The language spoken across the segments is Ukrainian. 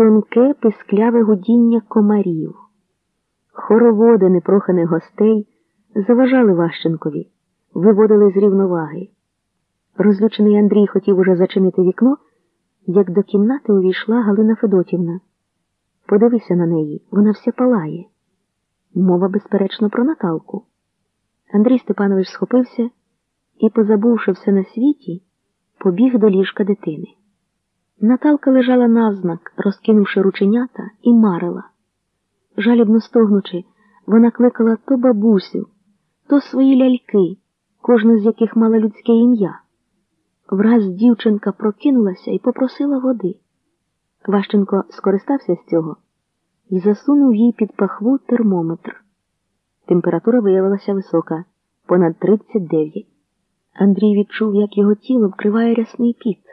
тонке пискляве гудіння комарів. Хороводи непроханих гостей заважали Ващенкові, виводили з рівноваги. Розлючений Андрій хотів уже зачинити вікно, як до кімнати увійшла Галина Федотівна. Подивися на неї, вона вся палає. Мова, безперечно, про Наталку. Андрій Степанович схопився і, позабувши все на світі, побіг до ліжка дитини. Наталка лежала навзнак, розкинувши рученята, і марила. Жалібно стогнучи, вона кликала то бабусю, то свої ляльки, кожна з яких мала людське ім'я. Враз дівчинка прокинулася і попросила води. Ващенко скористався з цього і засунув їй під пахву термометр. Температура виявилася висока, понад 39. Андрій відчув, як його тіло вкриває рясний піт.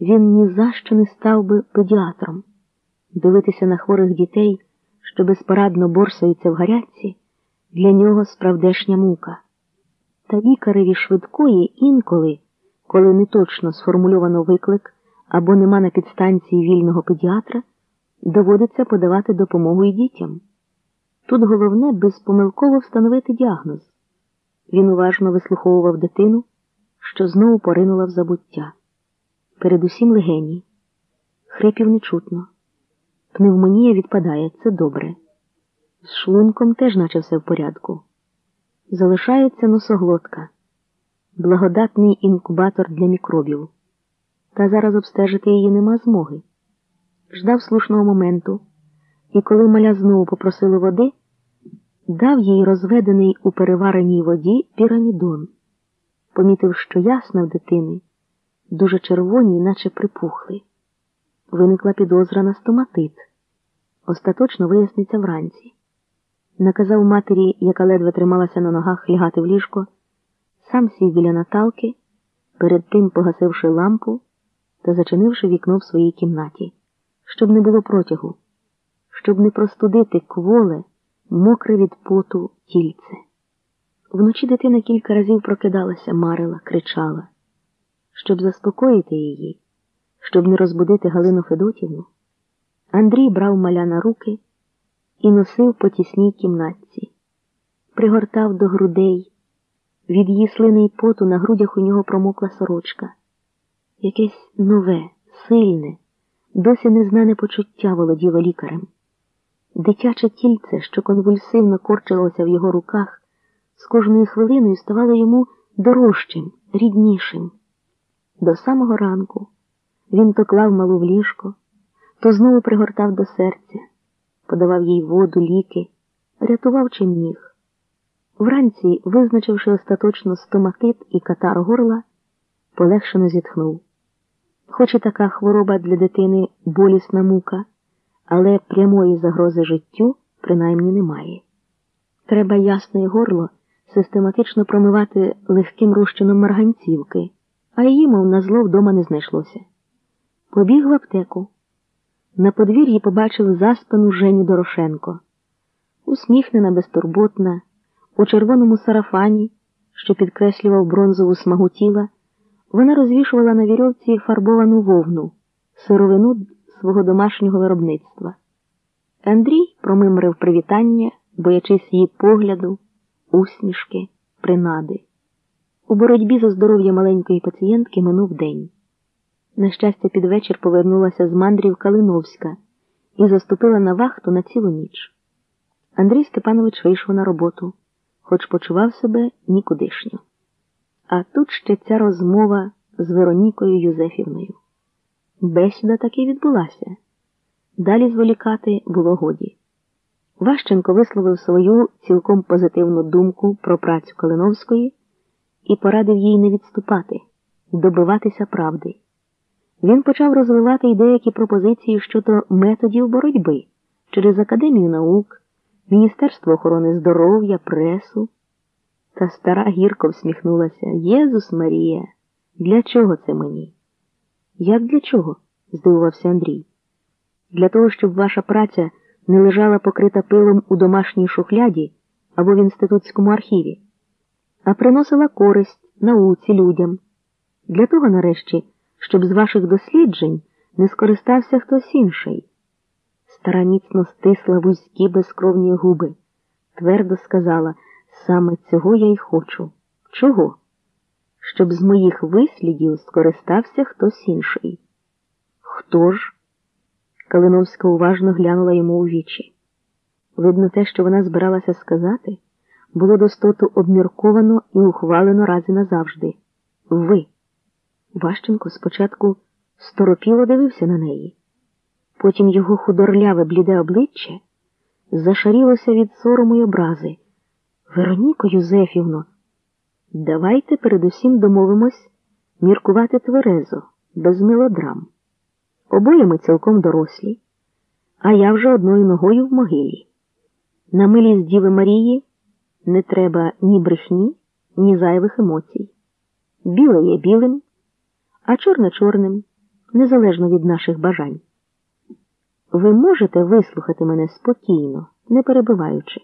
Він ні за що не став би педіатром. Дивитися на хворих дітей, що безпорадно борсаються в гарячці, для нього справдешня мука. Та лікареві швидкої інколи, коли не точно сформульовано виклик або нема на підстанції вільного педіатра, доводиться подавати допомогу і дітям. Тут головне безпомилково встановити діагноз. Він уважно вислуховував дитину, що знову поринула в забуття. Передусім легені. Хрипів не чутно. Пневмонія відпадає, це добре. З шлунком теж наче все в порядку. Залишається носоглотка, благодатний інкубатор для мікробів. Та зараз обстежити її нема змоги. Ждав слушного моменту, і коли маля знову попросили води, дав їй розведений у перевареній воді пірамідон. Помітив, що ясна в дитини, дуже червоні, наче припухли. Виникла підозра на стоматит. Остаточно виясниться вранці. Наказав матері, яка ледве трималася на ногах лягати в ліжко, сам сів біля Наталки, перед тим погасивши лампу та зачинивши вікно в своїй кімнаті, щоб не було протягу, щоб не простудити кволе, мокре від поту тільце. Вночі дитина кілька разів прокидалася, марила, кричала. Щоб заспокоїти її, щоб не розбудити Галину Федотівну, Андрій брав маля на руки і носив по тісній кімнатці, пригортав до грудей, від її слини й поту на грудях у нього промокла сорочка. Якесь нове, сильне, досі незнане почуття володіло лікарем. Дитяче тільце, що конвульсивно корчилося в його руках, з кожною хвилиною ставало йому дорожчим, ріднішим. До самого ранку він то клав малу в ліжко, то знову пригортав до серця, подавав їй воду, ліки, рятував чим міг. Вранці, визначивши остаточно стоматит і катар горла, полегшено зітхнув. Хоч і така хвороба для дитини болісна мука, але прямої загрози життю принаймні немає. Треба ясне горло систематично промивати легким розчином марганцівки, а її, мов на зло, вдома не знайшлося. Побіг в аптеку. На подвір'ї побачив заспану Женю Дорошенко, усміхнена, безтурботна, у червоному сарафані, що підкреслював бронзову смагу тіла, вона розвішувала на вірьовці фарбовану вовну, сировину свого домашнього виробництва. Андрій промимрив привітання, боячись її погляду, усмішки, принади. У боротьбі за здоров'я маленької пацієнтки минув день. На щастя, під вечір повернулася з мандрів Калиновська і заступила на вахту на цілу ніч. Андрій Степанович вийшов на роботу, хоч почував себе нікудишньо. А тут ще ця розмова з Веронікою Юзефівною. Бесіда таки відбулася. Далі зволікати було годі. Ващенко висловив свою цілком позитивну думку про працю Калиновської і порадив їй не відступати, добиватися правди. Він почав розвивати й деякі пропозиції щодо методів боротьби через Академію наук, Міністерство охорони здоров'я, пресу. Та стара гірко всміхнулася. Єзус Марія, для чого це мені? Як для чого? здивувався Андрій. Для того, щоб ваша праця не лежала покрита пилом у домашній шухляді або в інститутському архіві, а приносила користь науці людям. Для того, нарешті, щоб з ваших досліджень не скористався хтось інший. Стара міцно стисла вузькі безкровні губи, твердо сказала саме цього я й хочу. Чого? Щоб з моїх вислідів скористався хтось інший. Хто ж? Калиновська уважно глянула йому у вічі. Видно, те, що вона збиралася сказати, було достоту обмірковано і ухвалено раз і назавжди. Ви. Ващенко спочатку сторопіло дивився на неї. Потім його худорляве бліде обличчя зашарілося від сорому й образи. Вероніко Юзефівно, давайте передусім домовимось міркувати тверезо, без мелодрам. Обоє ми цілком дорослі, а я вже одною ногою в могилі. На милість Діви Марії не треба ні брехні, ні зайвих емоцій. Біле є білим, а чорне чорним, незалежно від наших бажань. Ви можете вислухати мене спокійно, не перебиваючи.